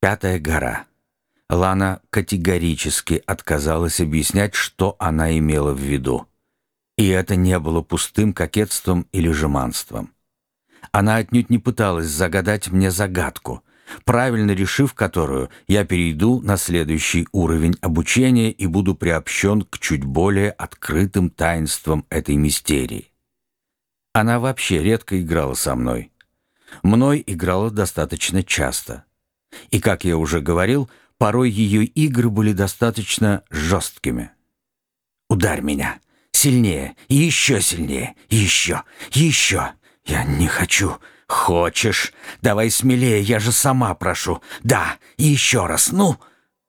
Пятая гора. Лана категорически отказалась объяснять, что она имела в виду. И это не было пустым кокетством или жеманством. Она отнюдь не пыталась загадать мне загадку, правильно решив которую, я перейду на следующий уровень обучения и буду приобщен к чуть более открытым таинствам этой мистерии. Она вообще редко играла со мной. Мной играла достаточно часто. И, как я уже говорил, порой ее игры были достаточно жесткими. «Ударь меня! Сильнее! Еще сильнее! Еще! Еще! Я не хочу!» «Хочешь? Давай смелее, я же сама прошу. Да, еще раз, ну!»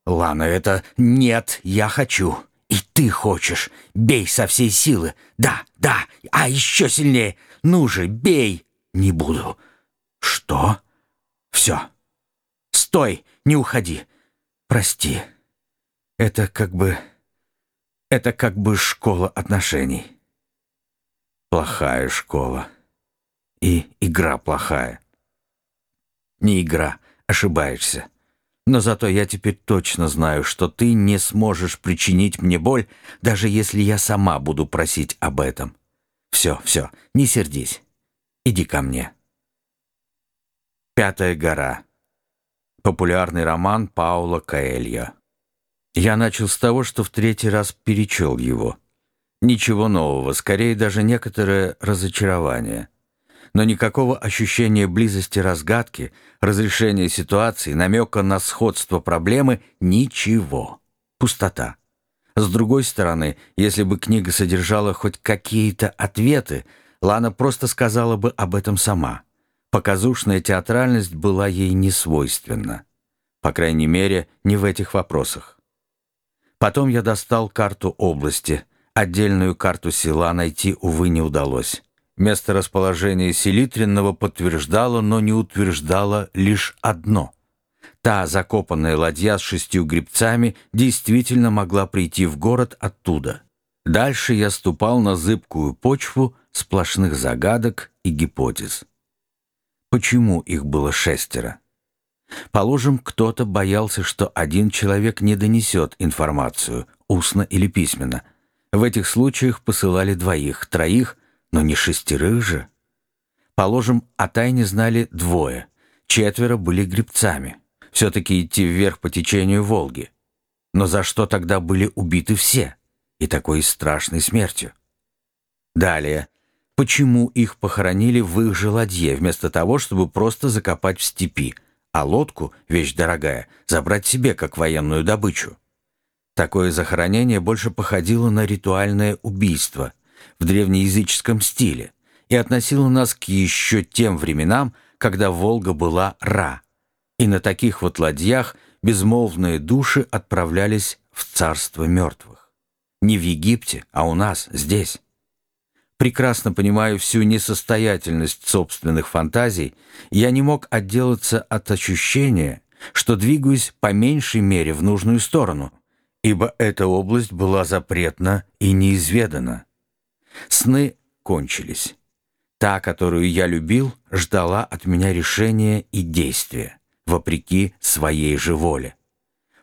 «Лана, это нет, я хочу. И ты хочешь. Бей со всей силы. Да, да, а еще сильнее. Ну же, бей!» «Не буду». «Что?» «Все. Стой, не уходи. Прости. Это как бы... Это как бы школа отношений. Плохая школа. И игра плохая. Не игра, ошибаешься. Но зато я теперь точно знаю, что ты не сможешь причинить мне боль, даже если я сама буду просить об этом. Все, все, не сердись. Иди ко мне. Пятая гора. Популярный роман Паула Каэлья. Я начал с того, что в третий раз перечел его. Ничего нового, скорее даже некоторое разочарование. Но никакого ощущения близости разгадки, разрешения ситуации, намека на сходство проблемы — ничего. Пустота. С другой стороны, если бы книга содержала хоть какие-то ответы, Лана просто сказала бы об этом сама — Показушная театральность была ей не свойственна. По крайней мере, не в этих вопросах. Потом я достал карту области. Отдельную карту села найти, увы, не удалось. Место расположения Селитренного подтверждало, но не утверждало лишь одно. Та закопанная ладья с шестью грибцами действительно могла прийти в город оттуда. Дальше я ступал на зыбкую почву сплошных загадок и гипотез. Почему их было шестеро? Положим, кто-то боялся, что один человек не донесет информацию, устно или письменно. В этих случаях посылали двоих, троих, но не шестерых же. Положим, о тайне знали двое, четверо были гребцами. Все-таки идти вверх по течению Волги. Но за что тогда были убиты все? И такой страшной смертью. Далее почему их похоронили в их же ладье, вместо того, чтобы просто закопать в степи, а лодку, вещь дорогая, забрать себе как военную добычу. Такое захоронение больше походило на ритуальное убийство в древнеязыческом стиле и относило нас к еще тем временам, когда Волга была Ра, и на таких вот ладьях безмолвные души отправлялись в царство мертвых. Не в Египте, а у нас, здесь прекрасно понимаю всю несостоятельность собственных фантазий, я не мог отделаться от ощущения, что двигаюсь по меньшей мере в нужную сторону, ибо эта область была запретна и неизведана. Сны кончились. Та, которую я любил, ждала от меня решения и действия, вопреки своей же воле.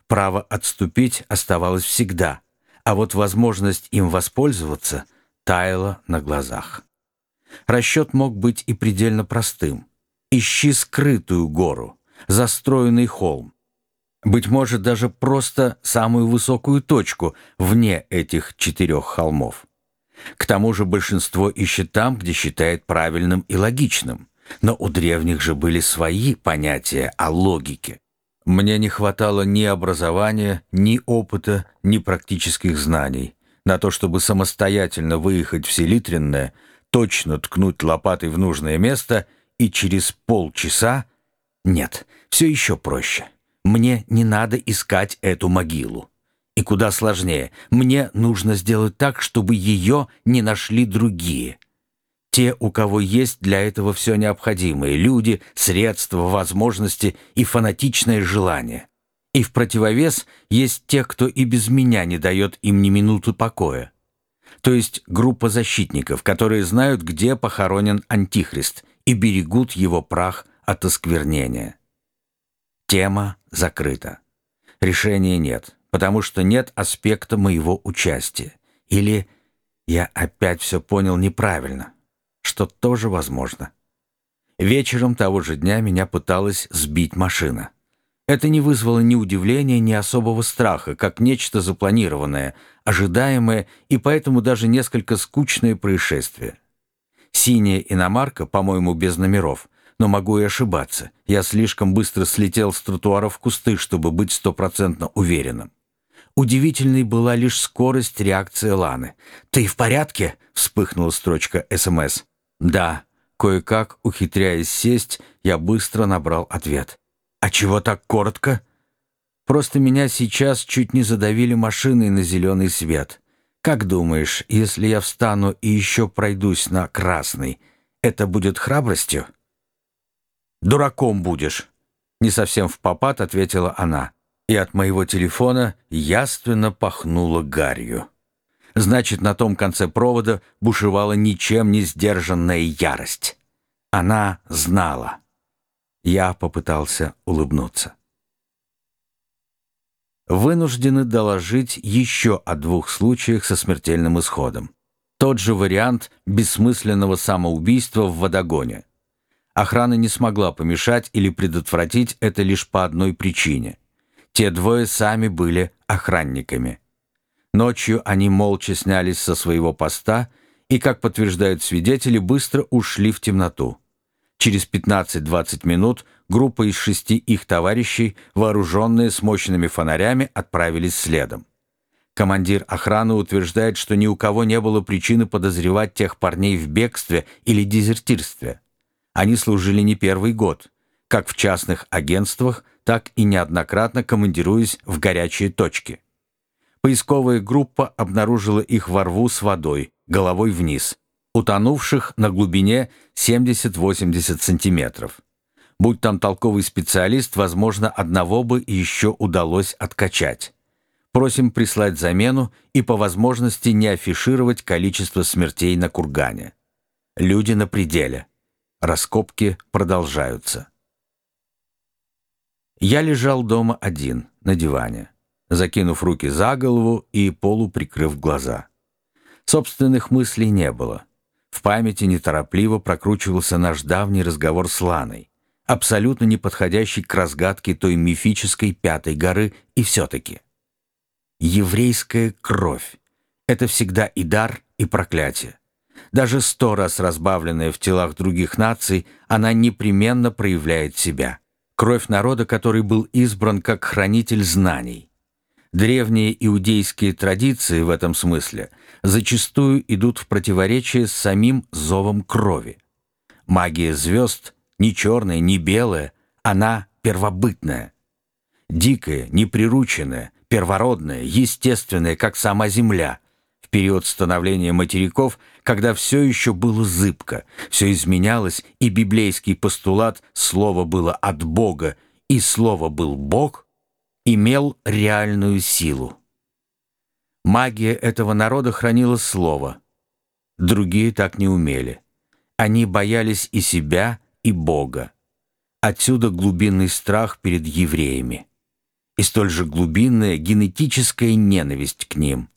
Право отступить оставалось всегда, а вот возможность им воспользоваться — таяла на глазах. Расчет мог быть и предельно простым. Ищи скрытую гору, застроенный холм. Быть может, даже просто самую высокую точку вне этих четырех холмов. К тому же большинство ищет там, где считает правильным и логичным. Но у древних же были свои понятия о логике. Мне не хватало ни образования, ни опыта, ни практических знаний на то, чтобы самостоятельно выехать в Селитренное, точно ткнуть лопатой в нужное место и через полчаса... Нет, все еще проще. Мне не надо искать эту могилу. И куда сложнее, мне нужно сделать так, чтобы ее не нашли другие. Те, у кого есть для этого все необходимое, люди, средства, возможности и фанатичное желание. И в противовес есть те, кто и без меня не дает им ни минуты покоя. То есть группа защитников, которые знают, где похоронен Антихрист, и берегут его прах от осквернения. Тема закрыто. Решения нет, потому что нет аспекта моего участия. Или я опять все понял неправильно, что тоже возможно. Вечером того же дня меня пыталась сбить машина. Это не вызвало ни удивления, ни особого страха, как нечто запланированное, ожидаемое и поэтому даже несколько скучное происшествие. Синяя иномарка, по-моему, без номеров, но могу и ошибаться. Я слишком быстро слетел с тротуара в кусты, чтобы быть стопроцентно уверенным. Удивительной была лишь скорость реакции Ланы. «Ты в порядке?» — вспыхнула строчка СМС. «Да». Кое-как, ухитряясь сесть, я быстро набрал ответ. «А чего так коротко?» «Просто меня сейчас чуть не задавили машиной на зеленый свет. Как думаешь, если я встану и еще пройдусь на красный, это будет храбростью?» «Дураком будешь», — не совсем в попад ответила она. И от моего телефона яственно пахнуло гарью. Значит, на том конце провода бушевала ничем не сдержанная ярость. Она знала. Я попытался улыбнуться. Вынуждены доложить еще о двух случаях со смертельным исходом. Тот же вариант бессмысленного самоубийства в водогоне. Охрана не смогла помешать или предотвратить это лишь по одной причине. Те двое сами были охранниками. Ночью они молча снялись со своего поста и, как подтверждают свидетели, быстро ушли в темноту. Через 15-20 минут группа из шести их товарищей, вооруженные с мощными фонарями, отправились следом. Командир охраны утверждает, что ни у кого не было причины подозревать тех парней в бегстве или дезертирстве. Они служили не первый год, как в частных агентствах, так и неоднократно командируясь в горячие точки. Поисковая группа обнаружила их во рву с водой, головой вниз – утонувших на глубине 70-80 сантиметров. Будь там толковый специалист, возможно, одного бы еще удалось откачать. Просим прислать замену и по возможности не афишировать количество смертей на кургане. Люди на пределе. Раскопки продолжаются. Я лежал дома один, на диване, закинув руки за голову и полуприкрыв глаза. Собственных мыслей не было. В памяти неторопливо прокручивался наш давний разговор с Ланой, абсолютно не подходящий к разгадке той мифической пятой горы, и все-таки. Еврейская кровь — это всегда и дар, и проклятие. Даже сто раз разбавленная в телах других наций, она непременно проявляет себя. Кровь народа, который был избран как хранитель знаний. Древние иудейские традиции в этом смысле зачастую идут в противоречие с самим зовом крови. Магия звезд не черная, не белая, она первобытная. Дикая, неприрученная, первородная, естественная, как сама Земля. В период становления материков, когда все еще было зыбко, все изменялось, и библейский постулат «слово было от Бога» и «слово был Бог» имел реальную силу. Магия этого народа хранила слово. Другие так не умели. Они боялись и себя, и Бога. Отсюда глубинный страх перед евреями. И столь же глубинная генетическая ненависть к ним.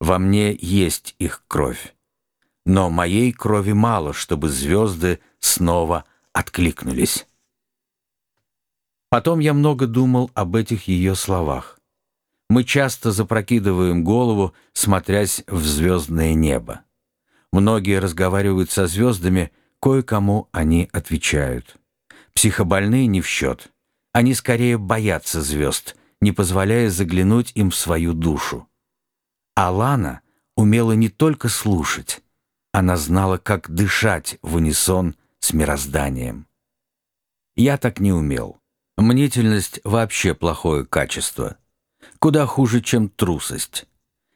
Во мне есть их кровь. Но моей крови мало, чтобы звезды снова откликнулись. Потом я много думал об этих ее словах. Мы часто запрокидываем голову, смотрясь в звездное небо. Многие разговаривают со звездами, кое-кому они отвечают. Психобольные не в счет. Они скорее боятся звезд, не позволяя заглянуть им в свою душу. Алана умела не только слушать, она знала, как дышать в унисон с мирозданием. Я так не умел. Мнительность вообще плохое качество. Куда хуже, чем трусость.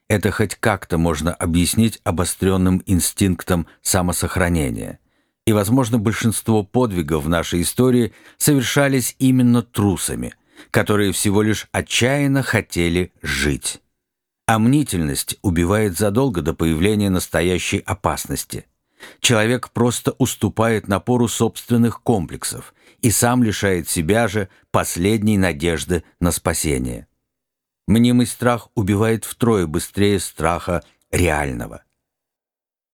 Это хоть как-то можно объяснить обостренным инстинктом самосохранения. И, возможно, большинство подвигов в нашей истории совершались именно трусами, которые всего лишь отчаянно хотели жить. А мнительность убивает задолго до появления настоящей опасности. Человек просто уступает напору собственных комплексов и сам лишает себя же последней надежды на спасение. Мнимый страх убивает втрое быстрее страха реального.